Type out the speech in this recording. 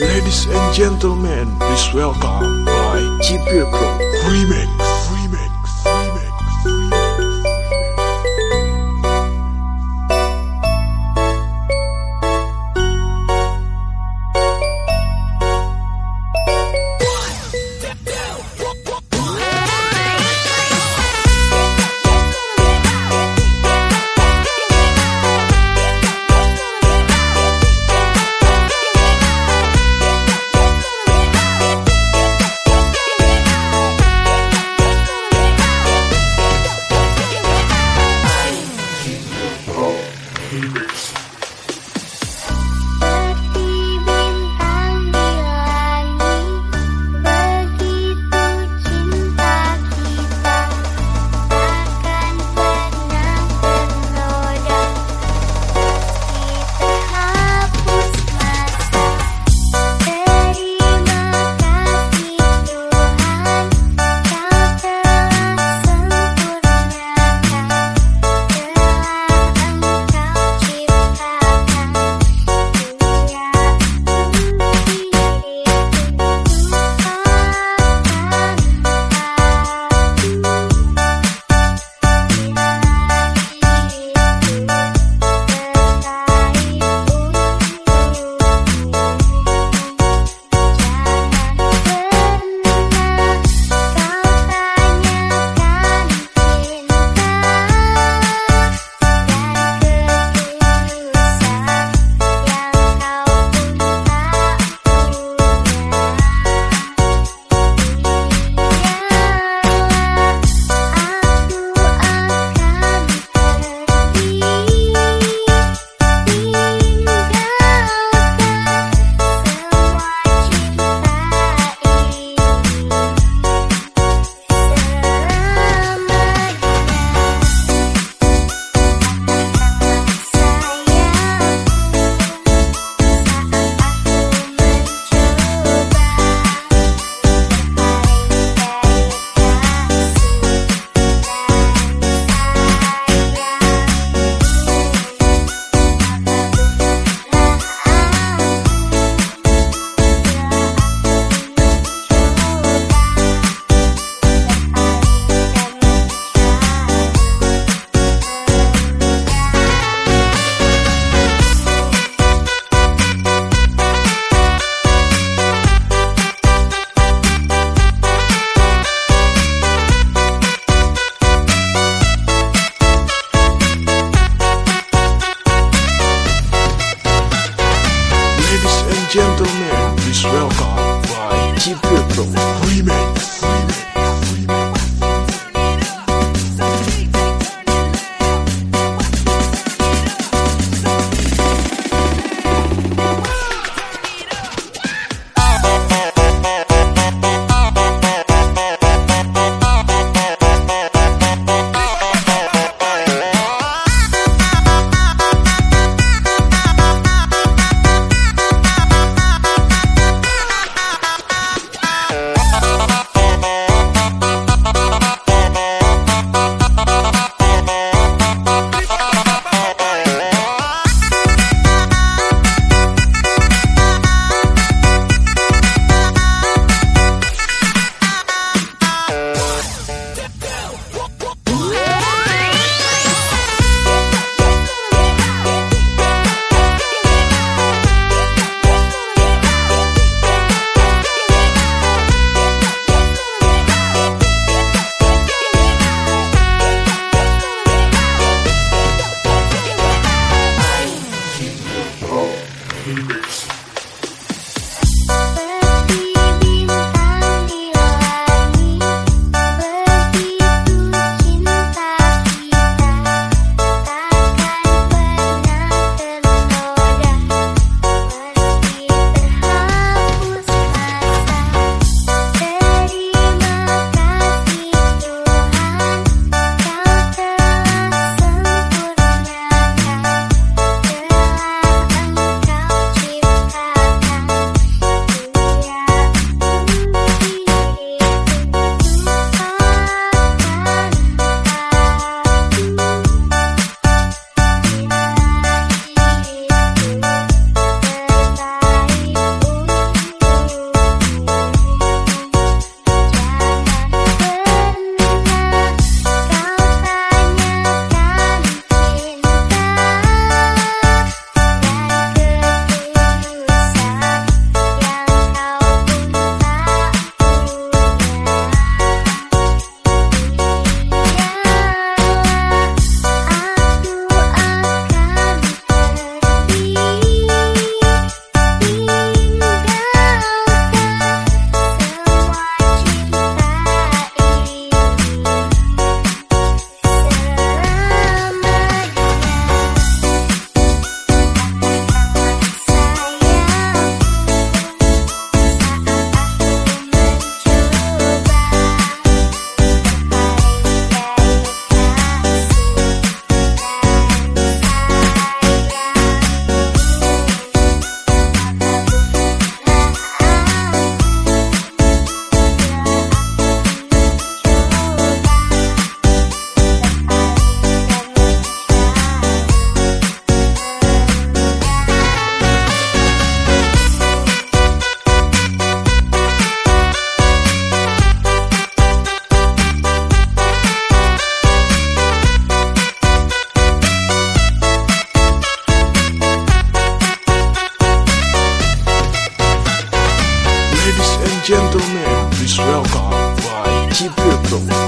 Ladies and gentlemen, please welcome by Chipir Pro. Remix. Ladies and gentlemen, please welcome by Chipir Pro Remix. Remix. increase. Mundo.